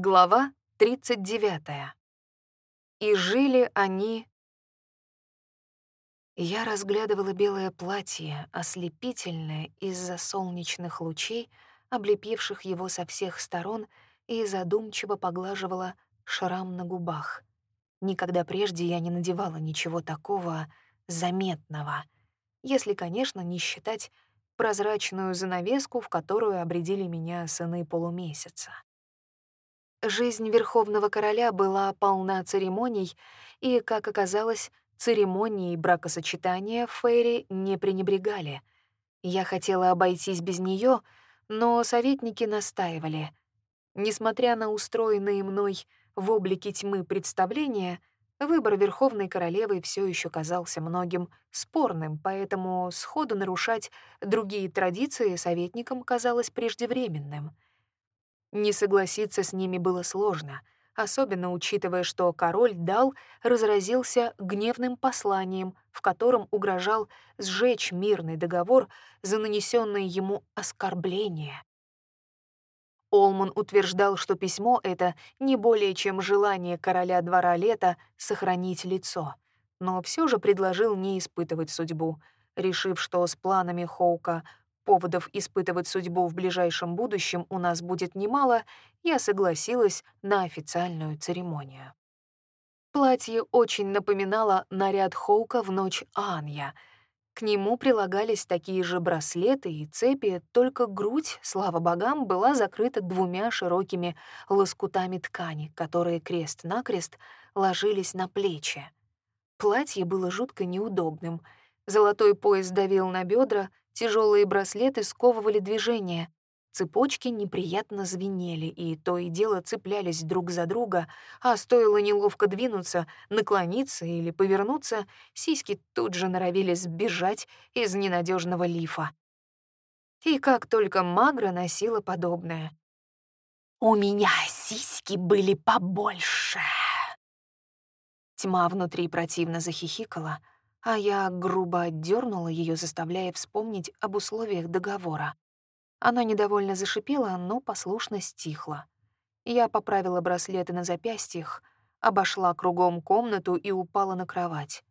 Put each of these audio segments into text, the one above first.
Глава 39. И жили они... Я разглядывала белое платье, ослепительное из-за солнечных лучей, облепивших его со всех сторон, и задумчиво поглаживала шрам на губах. Никогда прежде я не надевала ничего такого заметного, если, конечно, не считать прозрачную занавеску, в которую обредили меня сыны полумесяца. Жизнь Верховного Короля была полна церемоний, и, как оказалось, церемонии бракосочетания Фейри не пренебрегали. Я хотела обойтись без нее, но советники настаивали. Несмотря на устроенные мной в облике тьмы представления, выбор Верховной Королевы все еще казался многим спорным, поэтому сходу нарушать другие традиции советникам казалось преждевременным — не согласиться с ними было сложно, особенно учитывая, что король дал разразился гневным посланием, в котором угрожал сжечь мирный договор за нанесенное ему оскорбление. Олман утверждал, что письмо это не более чем желание короля двора лета сохранить лицо, но все же предложил не испытывать судьбу, решив, что с планами Хоука поводов испытывать судьбу в ближайшем будущем у нас будет немало, я согласилась на официальную церемонию. Платье очень напоминало наряд Хоука в ночь Анья. К нему прилагались такие же браслеты и цепи, только грудь, слава богам, была закрыта двумя широкими лоскутами ткани, которые крест-накрест ложились на плечи. Платье было жутко неудобным. Золотой пояс давил на бедра, Тяжелые браслеты сковывали движение. Цепочки неприятно звенели и то и дело цеплялись друг за друга, а стоило неловко двинуться, наклониться или повернуться, сиськи тут же норовили сбежать из ненадежного лифа. И как только Магра носила подобное. «У меня сиськи были побольше!» Тьма внутри противно захихикала — а я грубо отдернула ее, заставляя вспомнить об условиях договора. Она недовольно зашипела, но послушно стихла. Я поправила браслеты на запястьях, обошла кругом комнату и упала на кровать.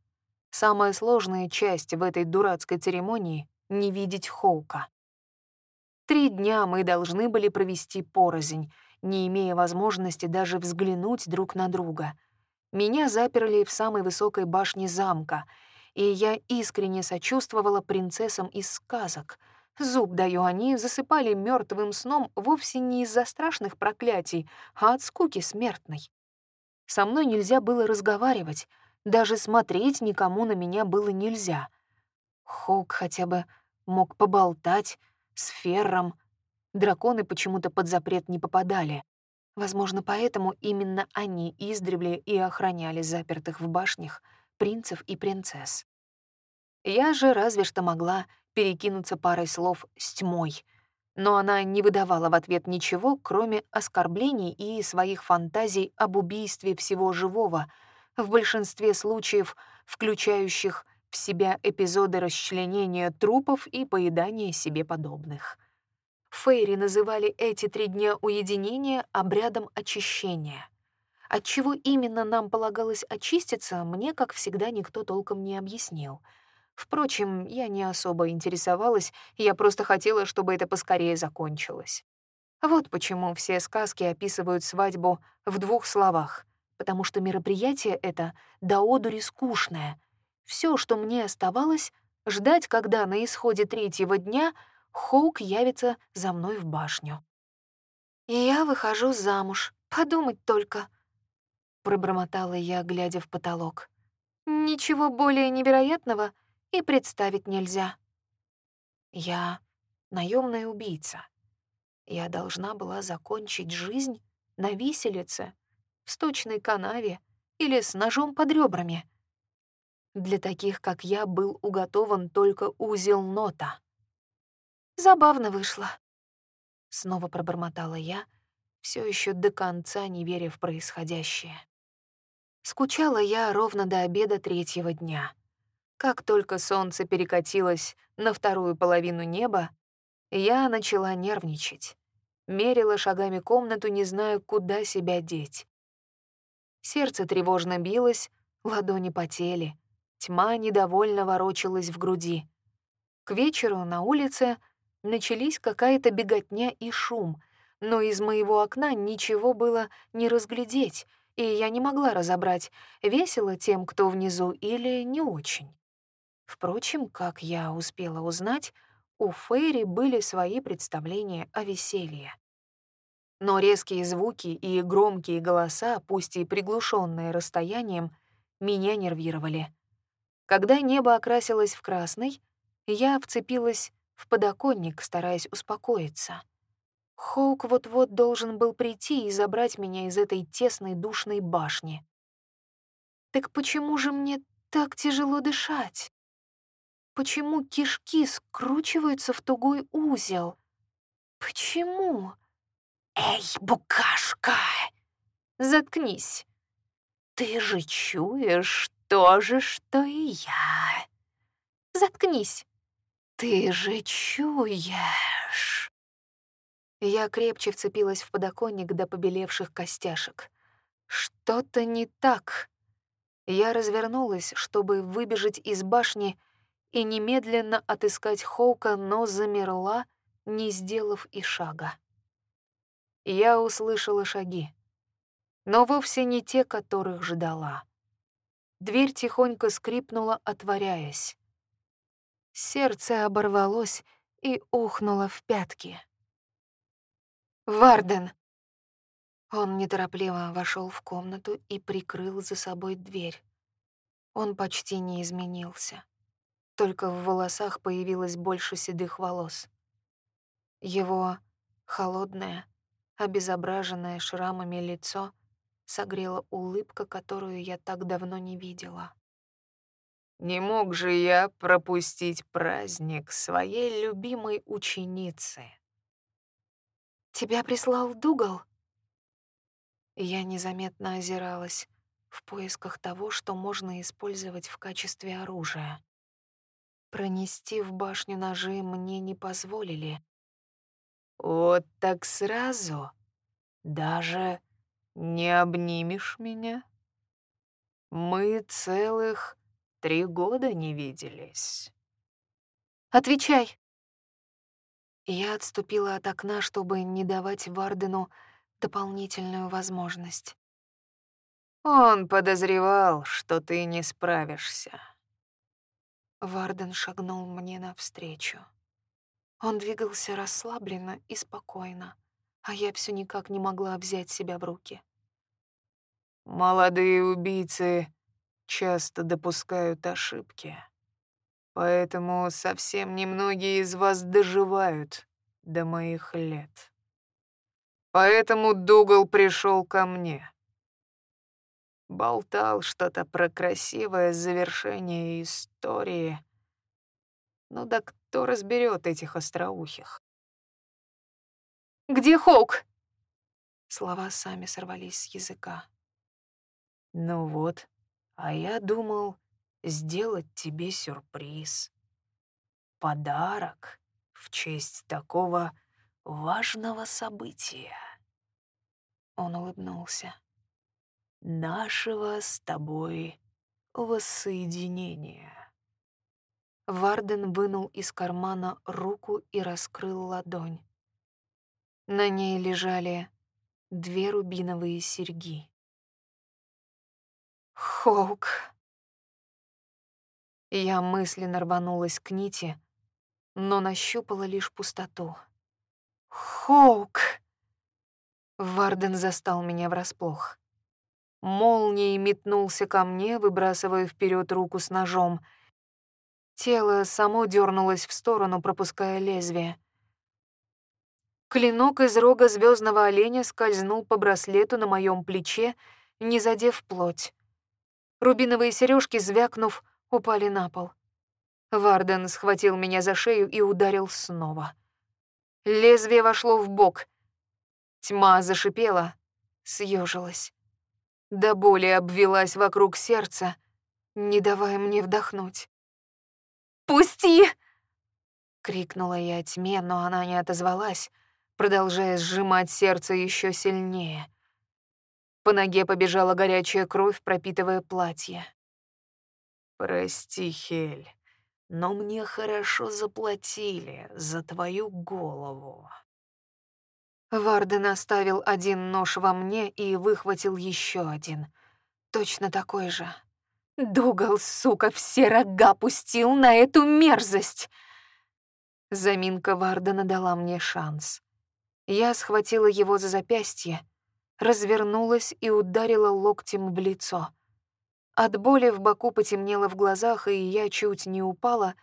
Самая сложная часть в этой дурацкой церемонии — не видеть Хоука. Три дня мы должны были провести порознь, не имея возможности даже взглянуть друг на друга. Меня заперли в самой высокой башне замка — и я искренне сочувствовала принцессам из сказок. Зуб даю, они засыпали мертвым сном вовсе не из-за страшных проклятий, а от скуки смертной. Со мной нельзя было разговаривать, даже смотреть никому на меня было нельзя. Хоук хотя бы мог поболтать с Ферром. Драконы почему-то под запрет не попадали. Возможно, поэтому именно они издревле и охраняли запертых в башнях принцев и принцесс. Я же разве что могла перекинуться парой слов с тьмой, но она не выдавала в ответ ничего, кроме оскорблений и своих фантазий об убийстве всего живого, в большинстве случаев включающих в себя эпизоды расчленения трупов и поедания себе подобных. Фейри называли эти три дня уединения обрядом очищения — от чего именно нам полагалось очиститься, мне, как всегда, никто толком не объяснил. Впрочем, я не особо интересовалась, я просто хотела, чтобы это поскорее закончилось. Вот почему все сказки описывают свадьбу в двух словах, потому что мероприятие это до одури скучное. Все, что мне оставалось, ждать, когда на исходе третьего дня Хоук явится за мной в башню. И я выхожу замуж, подумать только — пробормотала я, глядя в потолок. Ничего более невероятного и представить нельзя. Я наемная убийца. Я должна была закончить жизнь на виселице, в сточной канаве или с ножом под ребрами. Для таких, как я, был уготован только узел нота. Забавно вышло. Снова пробормотала я, все еще до конца не веря в происходящее. Скучала я ровно до обеда третьего дня. Как только солнце перекатилось на вторую половину неба, я начала нервничать. мерила шагами комнату, не зная, куда себя деть. Сердце тревожно билось, ладони потели. Тьма недовольно ворочалась в груди. К вечеру на улице начались какая-то беготня и шум, но из моего окна ничего было не разглядеть, и я не могла разобрать, весело тем, кто внизу, или не очень. Впрочем, как я успела узнать, у Фейри были свои представления о веселье. Но резкие звуки и громкие голоса, пусть и приглушенные расстоянием, меня нервировали. Когда небо окрасилось в красный, я вцепилась в подоконник, стараясь успокоиться. Хоук вот-вот должен был прийти и забрать меня из этой тесной душной башни. Так почему же мне так тяжело дышать? Почему кишки скручиваются в тугой узел? Почему? Эй, букашка! Заткнись. Ты же чуешь то же, что и я. Заткнись. Ты же чуешь. Я крепче вцепилась в подоконник до побелевших костяшек. Что-то не так. Я развернулась, чтобы выбежать из башни и немедленно отыскать Хоука, но замерла, не сделав и шага. Я услышала шаги, но вовсе не те, которых ждала. Дверь тихонько скрипнула, отворяясь. Сердце оборвалось и ухнуло в пятки. «Варден!» Он неторопливо вошел в комнату и прикрыл за собой дверь. Он почти не изменился. Только в волосах появилось больше седых волос. Его холодное, обезображенное шрамами лицо согрела улыбка, которую я так давно не видела. Не мог же я пропустить праздник своей любимой ученицы. «Тебя прислал Дугал?» Я незаметно озиралась в поисках того, что можно использовать в качестве оружия. Пронести в башню ножи мне не позволили. «Вот так сразу? Даже не обнимешь меня? Мы целых три года не виделись». «Отвечай!» Я отступила от окна, чтобы не давать Вардену дополнительную возможность. Он подозревал, что ты не справишься. Варден шагнул мне навстречу. Он двигался расслабленно и спокойно, а я все никак не могла взять себя в руки. Молодые убийцы часто допускают ошибки. Поэтому совсем немногие из вас доживают до моих лет. Поэтому Дугал пришел ко мне. Болтал что-то про красивое завершение истории. Ну да кто разберет этих остроухих? «Где Хоук?» Слова сами сорвались с языка. Ну вот, а я думал, сделать тебе сюрприз. Подарок в честь такого важного события. Он улыбнулся. Нашего с тобой воссоединения. Варден вынул из кармана руку и раскрыл ладонь. На ней лежали две рубиновые серьги. Хоук. Я мысленно рванулась к нити, но нащупала лишь пустоту. «Хоук!» Варден застал меня врасплох. Молнией метнулся ко мне, выбрасывая вперед руку с ножом. Тело само дернулось в сторону, пропуская лезвие. Клинок из рога звездного оленя скользнул по браслету на моем плече, не задев плоть. Рубиновые сережки, звякнув, упали на пол. Варден схватил меня за шею и ударил снова. Лезвие вошло в бок. Тьма зашипела, съежилась. До боли обвелась вокруг сердца, не давая мне вдохнуть. «Пусти!» — крикнула я тьме, но она не отозвалась, продолжая сжимать сердце еще сильнее. По ноге побежала горячая кровь, пропитывая платье. «Прости, Хель, но мне хорошо заплатили за твою голову». Варден оставил один нож во мне и выхватил еще один. Точно такой же. Дугал, сука, все рога пустил на эту мерзость. Заминка Вардена дала мне шанс. Я схватила его за запястье, развернулась и ударила локтем в лицо. От боли в боку потемнело в глазах, и я чуть не упала,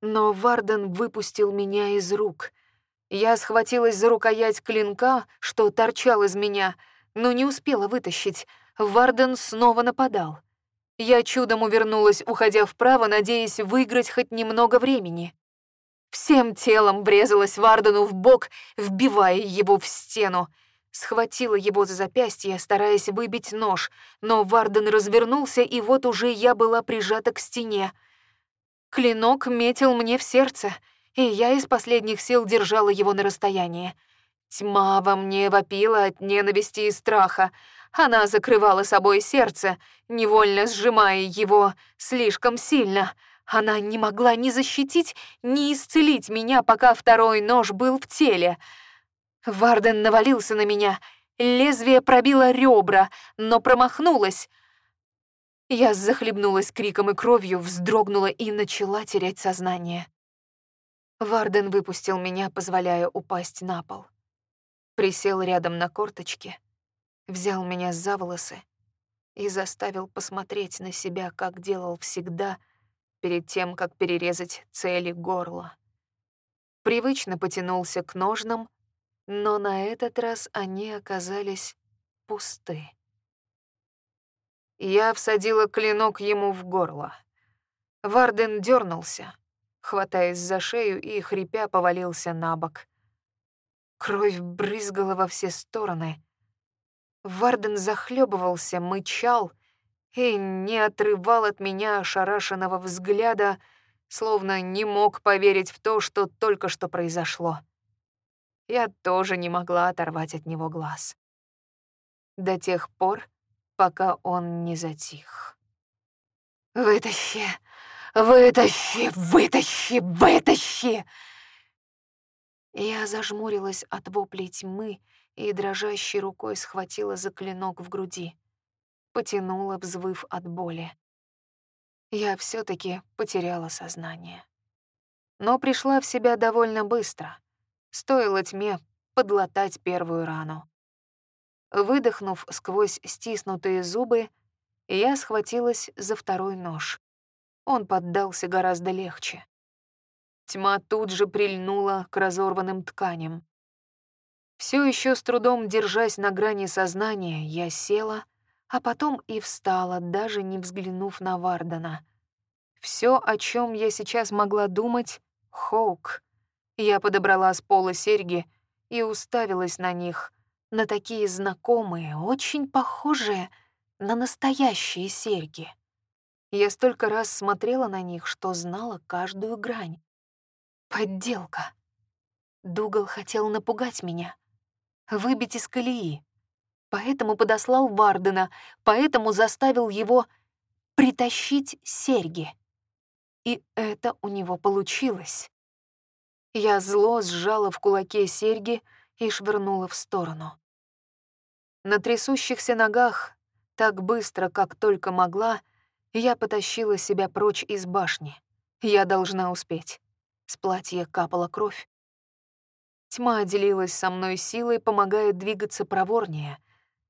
но Варден выпустил меня из рук. Я схватилась за рукоять клинка, что торчал из меня, но не успела вытащить. Варден снова нападал. Я чудом увернулась, уходя вправо, надеясь выиграть хоть немного времени. Всем телом врезалась Вардену в бок, вбивая его в стену. Схватила его за запястье, стараясь выбить нож, но Варден развернулся, и вот уже я была прижата к стене. Клинок метил мне в сердце, и я из последних сил держала его на расстоянии. Тьма во мне вопила от ненависти и страха. Она закрывала собой сердце, невольно сжимая его слишком сильно. Она не могла ни защитить, ни исцелить меня, пока второй нож был в теле. Варден навалился на меня. Лезвие пробило ребра, но промахнулось. Я захлебнулась криком и кровью, вздрогнула и начала терять сознание. Варден выпустил меня, позволяя упасть на пол. Присел рядом на корточки — взял меня за волосы и заставил посмотреть на себя, как делал всегда, перед тем, как перерезать цели горла. Привычно потянулся к ножнам, но на этот раз они оказались пусты. Я всадила клинок ему в горло. Варден дернулся, хватаясь за шею и, хрипя, повалился на бок. Кровь брызгала во все стороны — Варден захлебывался, мычал и не отрывал от меня ошарашенного взгляда, словно не мог поверить в то, что только что произошло. Я тоже не могла оторвать от него глаз. До тех пор, пока он не затих. «Вытащи! Вытащи! Вытащи! Вытащи!» Я зажмурилась от воплей тьмы, и дрожащей рукой схватила за клинок в груди. Потянула, взвыв от боли. Я все таки потеряла сознание. Но пришла в себя довольно быстро. Стоило тьме подлатать первую рану. Выдохнув сквозь стиснутые зубы, я схватилась за второй нож. Он поддался гораздо легче. Тьма тут же прильнула к разорванным тканям. Все еще с трудом держась на грани сознания, я села, а потом и встала, даже не взглянув на Вардена. Все, о чем я сейчас могла думать — Хоук. Я подобрала с пола серьги и уставилась на них, на такие знакомые, очень похожие на настоящие серьги. Я столько раз смотрела на них, что знала каждую грань. Подделка. Дугал хотел напугать меня выбить из колеи. Поэтому подослал Вардена, поэтому заставил его притащить серьги. И это у него получилось. Я зло сжала в кулаке серьги и швырнула в сторону. На трясущихся ногах, так быстро, как только могла, я потащила себя прочь из башни. Я должна успеть. С платья капала кровь. Тьма делилась со мной силой, помогая двигаться проворнее,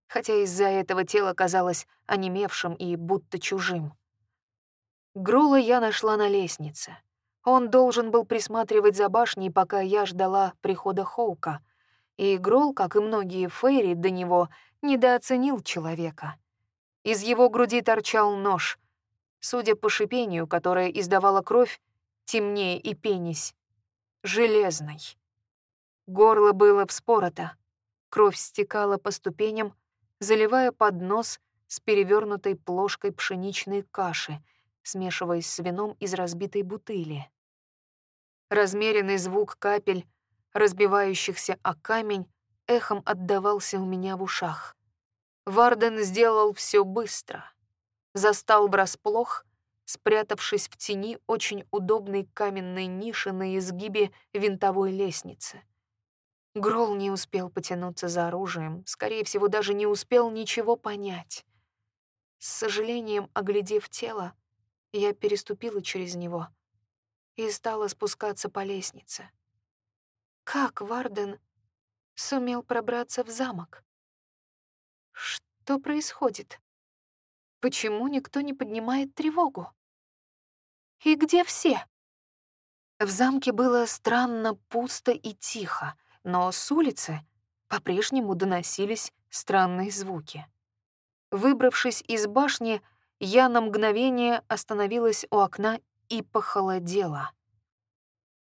хотя из-за этого тело казалось онемевшим и будто чужим. Грула я нашла на лестнице. Он должен был присматривать за башней, пока я ждала прихода Хоука. И Грол, как и многие Фейри до него, недооценил человека. Из его груди торчал нож. Судя по шипению, которое издавала кровь, темнее и пенись, железный. Горло было вспорото. Кровь стекала по ступеням, заливая поднос с перевернутой плошкой пшеничной каши, смешиваясь с вином из разбитой бутыли. Размеренный звук капель разбивающихся о камень, эхом отдавался у меня в ушах. Варден сделал все быстро. Застал врасплох, спрятавшись в тени очень удобной каменной ниши на изгибе винтовой лестницы. Грол не успел потянуться за оружием, скорее всего, даже не успел ничего понять. С сожалением, оглядев тело, я переступила через него и стала спускаться по лестнице. Как Варден сумел пробраться в замок? Что происходит? Почему никто не поднимает тревогу? И где все? В замке было странно пусто и тихо, но с улицы по-прежнему доносились странные звуки. Выбравшись из башни, я на мгновение остановилась у окна и похолодела.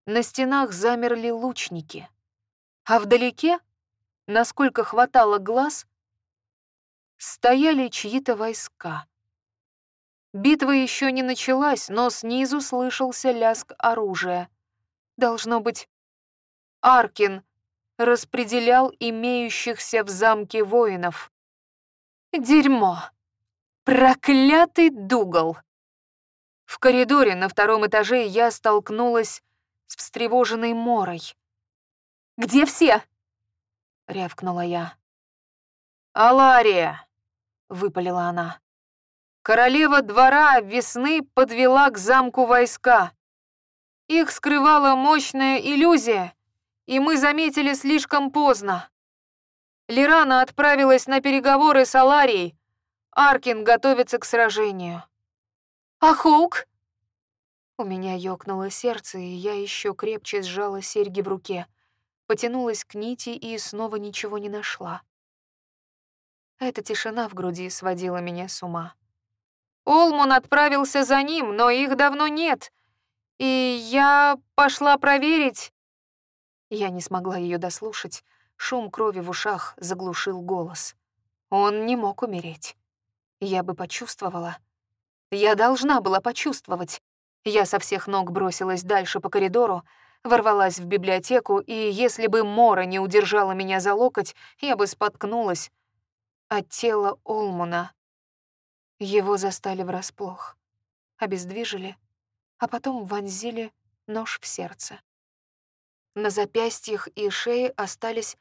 На стенах замерли лучники, а вдалеке, насколько хватало глаз, стояли чьи-то войска. Битва еще не началась, но снизу слышался лязг оружия. Должно быть, Аркин распределял имеющихся в замке воинов. Дерьмо. Проклятый Дугал. В коридоре на втором этаже я столкнулась с встревоженной Морой. «Где все?» — рявкнула я. «Алария!» — выпалила она. «Королева двора весны подвела к замку войска. Их скрывала мощная иллюзия, и мы заметили слишком поздно. Лирана отправилась на переговоры с Аларией. Аркин готовится к сражению. «А Хоук?» У меня ёкнуло сердце, и я еще крепче сжала серьги в руке, потянулась к нити и снова ничего не нашла. Эта тишина в груди сводила меня с ума. Олмун отправился за ним, но их давно нет. И я пошла проверить. Я не смогла ее дослушать. Шум крови в ушах заглушил голос. Он не мог умереть. Я бы почувствовала. Я должна была почувствовать. Я со всех ног бросилась дальше по коридору, ворвалась в библиотеку, и если бы Мора не удержала меня за локоть, я бы споткнулась от тела Олмуна. Его застали врасплох, обездвижили, а потом вонзили нож в сердце. На запястьях и шее остались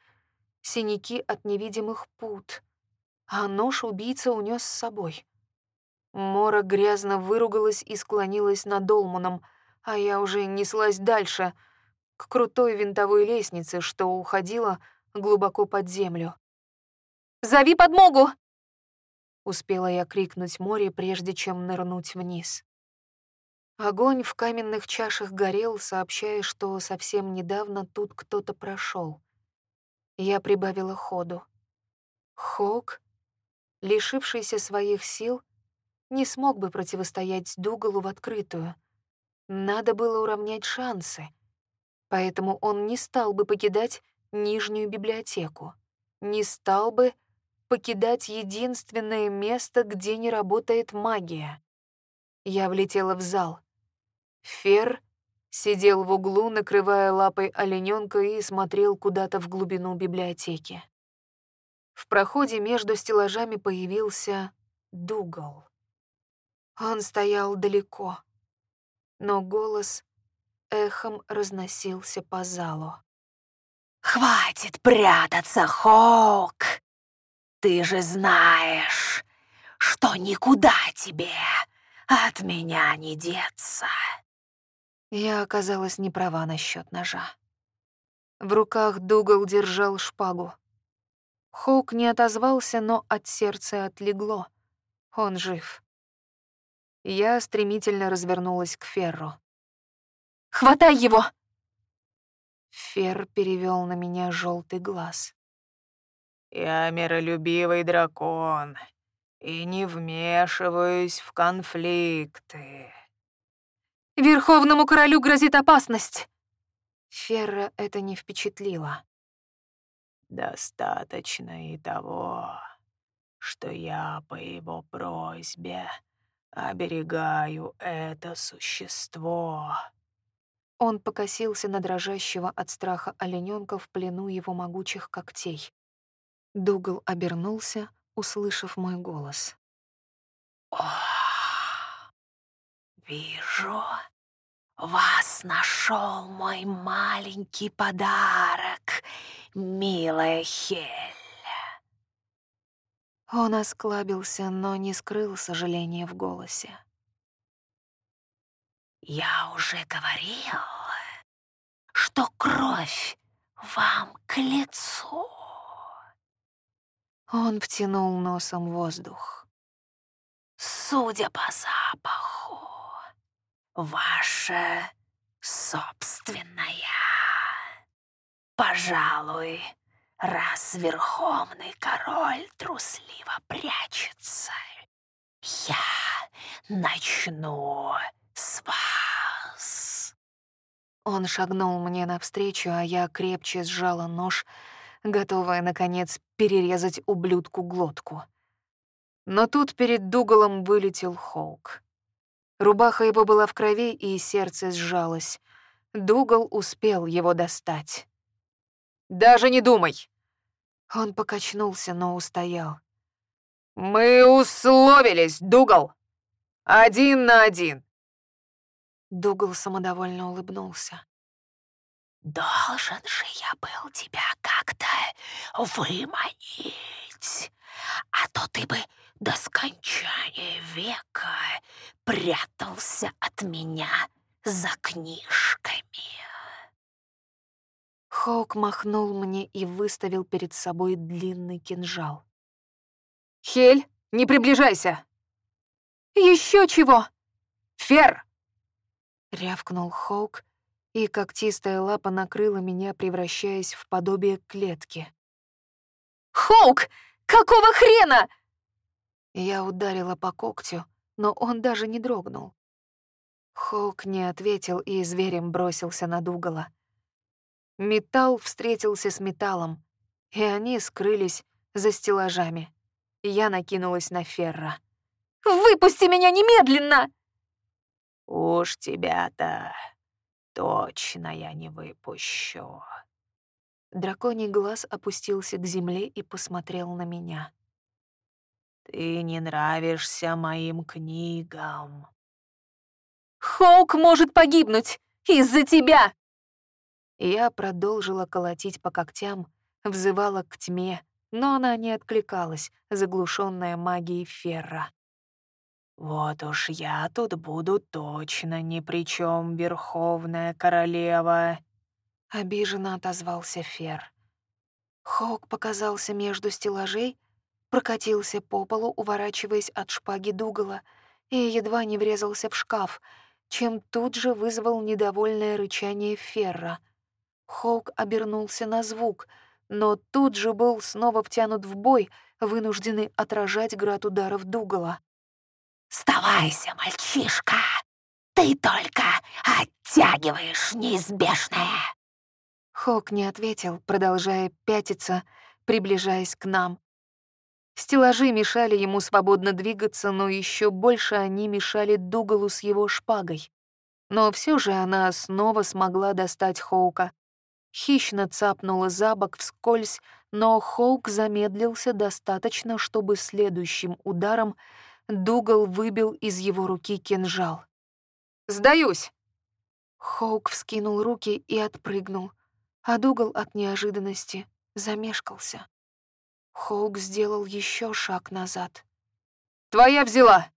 синяки от невидимых пут, а нож убийца унес с собой. Мора грязно выругалась и склонилась над Олмуном, а я уже неслась дальше, к крутой винтовой лестнице, что уходила глубоко под землю. «Зови подмогу!» Успела я крикнуть море, прежде чем нырнуть вниз. Огонь в каменных чашах горел, сообщая, что совсем недавно тут кто-то прошел. Я прибавила ходу. Хок, лишившийся своих сил, не смог бы противостоять Дугалу в открытую. Надо было уравнять шансы, поэтому он не стал бы покидать Нижнюю библиотеку, не стал бы покидать единственное место, где не работает магия. Я влетела в зал. Фер сидел в углу, накрывая лапой олененка и смотрел куда-то в глубину библиотеки. В проходе между стеллажами появился Дугал. Он стоял далеко, но голос эхом разносился по залу. «Хватит прятаться, Хоук! Ты же знаешь, что никуда тебе от меня не деться!» Я оказалась не права насчет ножа. В руках Дугал держал шпагу. Хоук не отозвался, но от сердца отлегло. Он жив. Я стремительно развернулась к Ферру. «Хватай его!» Фер перевел на меня желтый глаз. «Я миролюбивый дракон и не вмешиваюсь в конфликты». Верховному королю грозит опасность. Ферра это не впечатлило. Достаточно и того, что я по его просьбе оберегаю это существо. Он покосился на дрожащего от страха олененка в плену его могучих когтей. Дугал обернулся, услышав мой голос. «О, вижу, вас нашел мой маленький подарок, милая Хель. Он осклабился, но не скрыл сожаления в голосе. «Я уже говорил, что кровь вам к лицу». Он втянул носом воздух. «Судя по запаху, ваша собственная. Пожалуй, раз верховный король трусливо прячется, я начну с вас. Он шагнул мне навстречу, а я крепче сжала нож, готовая, наконец, перерезать ублюдку глотку. Но тут перед Дугалом вылетел Хоук. Рубаха его была в крови, и сердце сжалось. Дугал успел его достать. «Даже не думай!» Он покачнулся, но устоял. «Мы условились, Дугал! Один на один!» Дугал самодовольно улыбнулся. «Должен же я был тебя как-то выманить, а то ты бы до скончания века прятался от меня за книжками». Хоук махнул мне и выставил перед собой длинный кинжал. «Хель, не приближайся!» Еще чего?» «Фер!» — рявкнул Хоук, и когтистая лапа накрыла меня, превращаясь в подобие клетки. «Хоук! Какого хрена?» Я ударила по когтю, но он даже не дрогнул. Хоук не ответил и зверем бросился на Дугала. Металл встретился с металлом, и они скрылись за стеллажами. Я накинулась на Ферра. «Выпусти меня немедленно!» «Уж тебя-то точно я не выпущу». Драконий глаз опустился к земле и посмотрел на меня. «Ты не нравишься моим книгам». «Хоук может погибнуть из-за тебя!» Я продолжила колотить по когтям, взывала к тьме, но она не откликалась, заглушенная магией Ферра. «Вот уж я тут буду точно ни при чем, Верховная Королева!» Обиженно отозвался Фер. Хоук показался между стеллажей, прокатился по полу, уворачиваясь от шпаги Дугала, и едва не врезался в шкаф, чем тут же вызвал недовольное рычание Ферра — Хоук обернулся на звук, но тут же был снова втянут в бой, вынужденный отражать град ударов Дугала. «Сдавайся, мальчишка! Ты только оттягиваешь неизбежное!» Хоук не ответил, продолжая пятиться, приближаясь к нам. Стеллажи мешали ему свободно двигаться, но еще больше они мешали Дугалу с его шпагой. Но все же она снова смогла достать Хоука хищно цапнула за бок вскользь, но Хоук замедлился достаточно, чтобы следующим ударом Дугал выбил из его руки кинжал. «Сдаюсь!» Хоук вскинул руки и отпрыгнул, а Дугал от неожиданности замешкался. Хоук сделал еще шаг назад. «Твоя взяла!»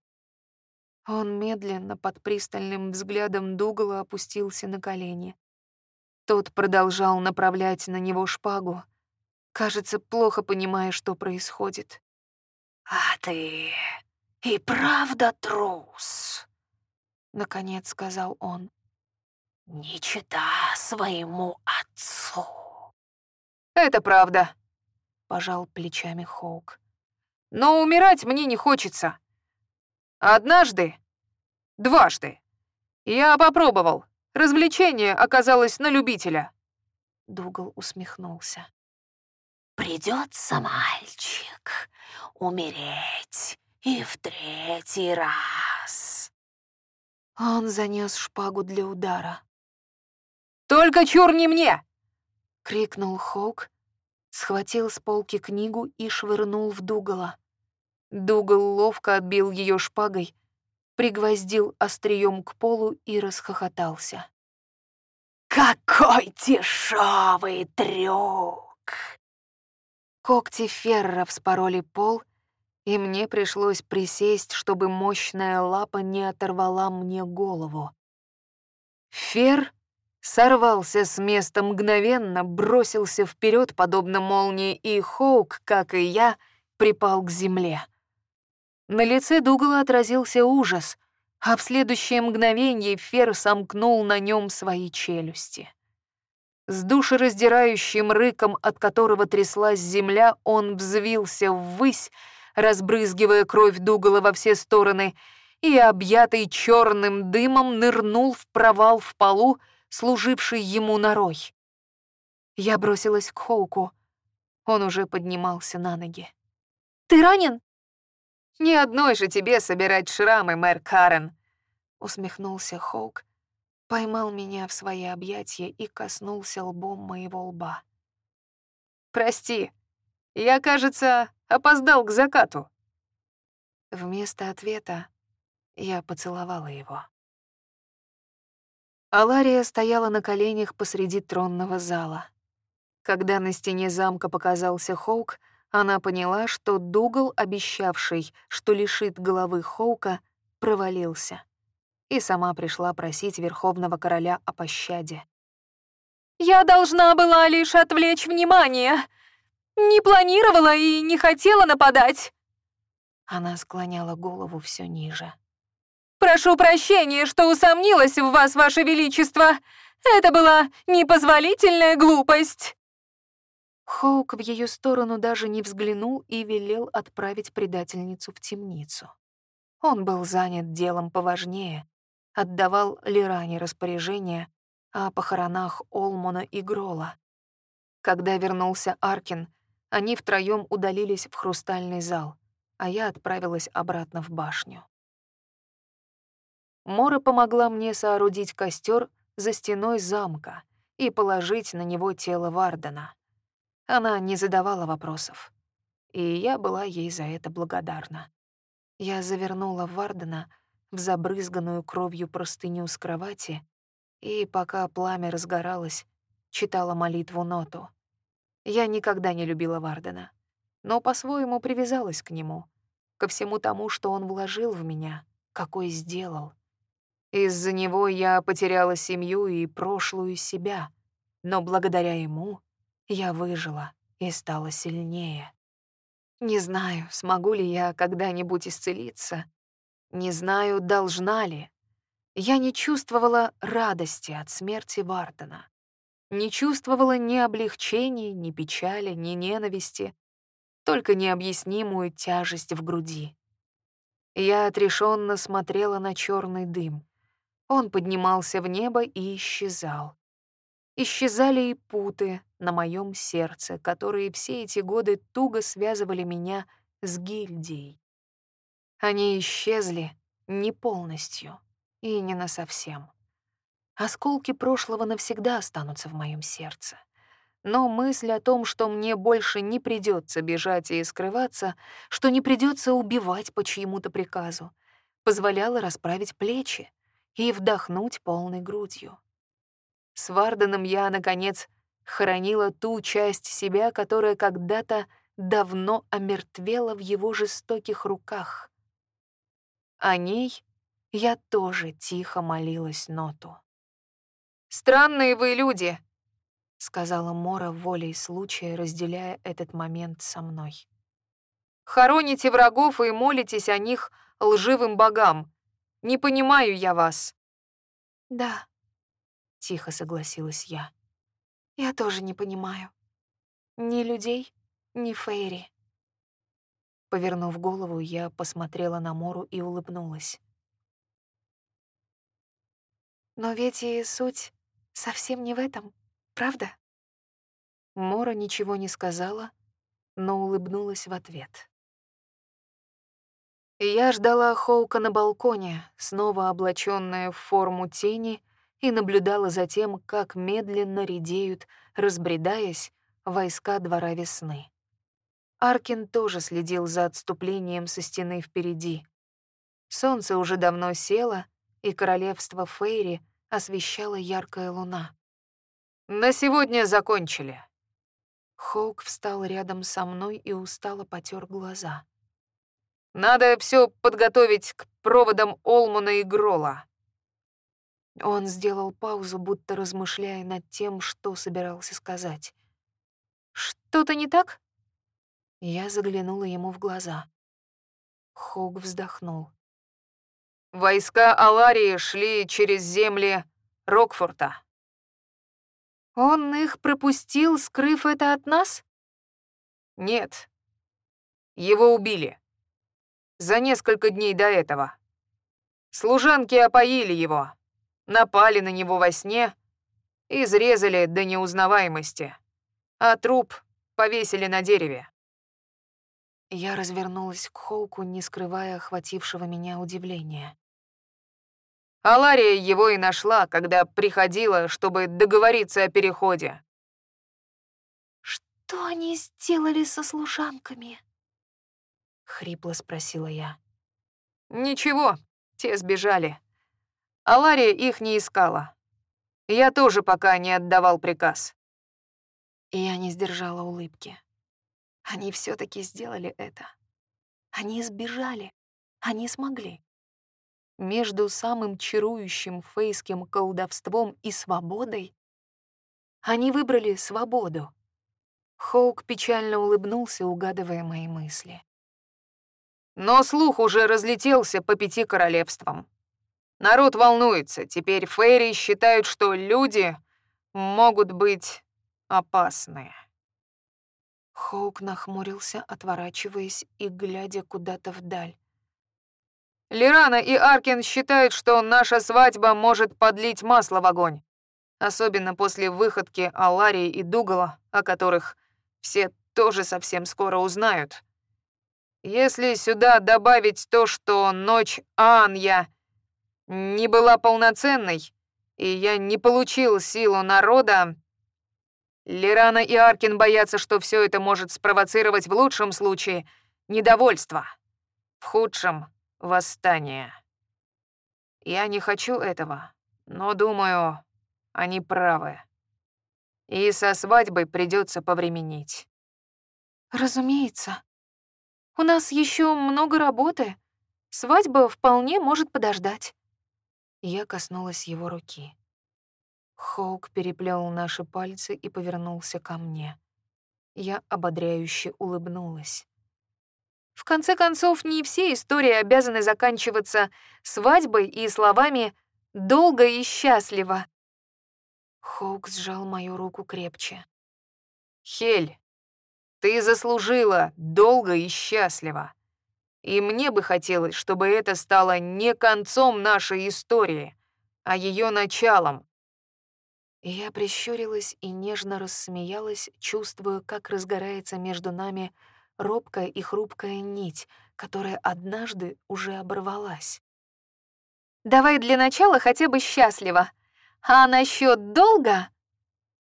Он медленно под пристальным взглядом Дугала опустился на колени. Тот продолжал направлять на него шпагу, кажется, плохо понимая, что происходит. «А ты и правда трус?» — наконец сказал он. «Не чита своему отцу». «Это правда», — пожал плечами Хоук. «Но умирать мне не хочется. Однажды, дважды, я попробовал, Развлечение оказалось на любителя. Дугал усмехнулся. Придется, мальчик, умереть и в третий раз. Он занес шпагу для удара. Только чур не мне!» — крикнул Хоук, схватил с полки книгу и швырнул в Дугала. Дугал ловко отбил ее шпагой, пригвоздил острием к полу и расхохотался. «Какой дешевый трюк!» Когти Ферра вспороли пол, и мне пришлось присесть, чтобы мощная лапа не оторвала мне голову. Фер сорвался с места мгновенно, бросился вперед, подобно молнии, и Хоук, как и я, припал к земле. На лице Дугала отразился ужас, а в следующее мгновение Фер сомкнул на нем свои челюсти. С душераздирающим рыком, от которого тряслась земля, он взвился ввысь, разбрызгивая кровь Дугала во все стороны, и, объятый черным дымом, нырнул в провал в полу, служивший ему норой. Я бросилась к Хоуку. Он уже поднимался на ноги. «Ты ранен?» «Ни одной же тебе собирать шрамы, мэр Карен!» Усмехнулся Хоук, поймал меня в свои объятия и коснулся лбом моего лба. «Прости, я, кажется, опоздал к закату». Вместо ответа я поцеловала его. Алария стояла на коленях посреди тронного зала. Когда на стене замка показался Хоук, она поняла, что Дугал, обещавший, что лишит головы Хоука, провалился. И сама пришла просить Верховного Короля о пощаде. «Я должна была лишь отвлечь внимание. Не планировала и не хотела нападать». Она склоняла голову все ниже. «Прошу прощения, что усомнилась в вас, Ваше Величество. Это была непозволительная глупость». Хоук в ее сторону даже не взглянул и велел отправить предательницу в темницу. Он был занят делом поважнее, отдавал Лиране распоряжение о похоронах Олмона и Грола. Когда вернулся Аркин, они втроем удалились в хрустальный зал, а я отправилась обратно в башню. Мора помогла мне соорудить костер за стеной замка и положить на него тело Вардена. Она не задавала вопросов, и я была ей за это благодарна. Я завернула Вардена в забрызганную кровью простыню с кровати и, пока пламя разгоралось, читала молитву Ноту. Я никогда не любила Вардена, но по-своему привязалась к нему, ко всему тому, что он вложил в меня, какой сделал. Из-за него я потеряла семью и прошлую себя, но благодаря ему я выжила и стала сильнее. Не знаю, смогу ли я когда-нибудь исцелиться. Не знаю, должна ли. Я не чувствовала радости от смерти Вартона. Не чувствовала ни облегчения, ни печали, ни ненависти, только необъяснимую тяжесть в груди. Я отрешенно смотрела на черный дым. Он поднимался в небо и исчезал. Исчезали и путы на моем сердце, которые все эти годы туго связывали меня с гильдией. Они исчезли не полностью и не насовсем. Осколки прошлого навсегда останутся в моем сердце. Но мысль о том, что мне больше не придется бежать и скрываться, что не придется убивать по чьему-то приказу, позволяла расправить плечи и вдохнуть полной грудью. С Варденом я, наконец, хоронила ту часть себя, которая когда-то давно омертвела в его жестоких руках. О ней я тоже тихо молилась Ноту. «Странные вы люди», — сказала Мора волей случая, разделяя этот момент со мной. «Хороните врагов и молитесь о них лживым богам. Не понимаю я вас». «Да», — тихо согласилась я. «Я тоже не понимаю. Ни людей, ни Фейри». Повернув голову, я посмотрела на Мору и улыбнулась. «Но ведь и суть совсем не в этом, правда?» Мора ничего не сказала, но улыбнулась в ответ. Я ждала Хоука на балконе, снова облачённая в форму тени и наблюдала за тем, как медленно редеют, разбредаясь, войска двора весны. Аркин тоже следил за отступлением со стены впереди. Солнце уже давно село, и королевство Фейри освещала яркая луна. «На сегодня закончили». Хоук встал рядом со мной и устало потер глаза. Надо все подготовить к проводам Олмана и Грола. Он сделал паузу, будто размышляя над тем, что собирался сказать. «Что-то не так?» Я заглянула ему в глаза. Хог вздохнул. «Войска Аларии шли через земли Рокфорта». «Он их пропустил, скрыв это от нас?» «Нет. Его убили за несколько дней до этого. Служанки опоили его, напали на него во сне, изрезали до неузнаваемости, а труп повесили на дереве. Я развернулась к Хоуку, не скрывая охватившего меня удивления. Алария его и нашла, когда приходила, чтобы договориться о переходе. «Что они сделали со служанками?» — хрипло спросила я. «Ничего, те сбежали. А Лария их не искала. Я тоже пока не отдавал приказ». Я не сдержала улыбки. Они все таки сделали это. Они сбежали. Они смогли. Между самым чарующим фейским колдовством и свободой они выбрали свободу. Хоук печально улыбнулся, угадывая мои мысли. Но слух уже разлетелся по пяти королевствам. Народ волнуется. Теперь фейри считают, что люди могут быть опасные. Хоук нахмурился, отворачиваясь и глядя куда-то вдаль. Лирана и Аркин считают, что наша свадьба может подлить масло в огонь. Особенно после выходки Аларии и Дугала, о которых все тоже совсем скоро узнают. Если сюда добавить то, что ночь Анья не была полноценной, и я не получил силу народа, Лерана и Аркин боятся, что все это может спровоцировать в лучшем случае недовольство, в худшем — восстание. Я не хочу этого, но думаю, они правы. И со свадьбой придется повременить. Разумеется, у нас еще много работы. Свадьба вполне может подождать». Я коснулась его руки. Хоук переплел наши пальцы и повернулся ко мне. Я ободряюще улыбнулась. В конце концов, не все истории обязаны заканчиваться свадьбой и словами «долго и счастливо». Хоук сжал мою руку крепче. «Хель, ты заслужила долго и счастливо. И мне бы хотелось, чтобы это стало не концом нашей истории, а ее началом. Я прищурилась и нежно рассмеялась, чувствуя, как разгорается между нами робкая и хрупкая нить, которая однажды уже оборвалась. «Давай для начала хотя бы счастливо. А насчет долга?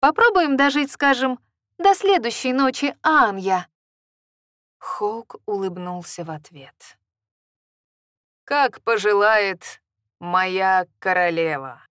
Попробуем дожить, скажем, до следующей ночи, Анья!» Хоук улыбнулся в ответ. «Как пожелает моя королева!»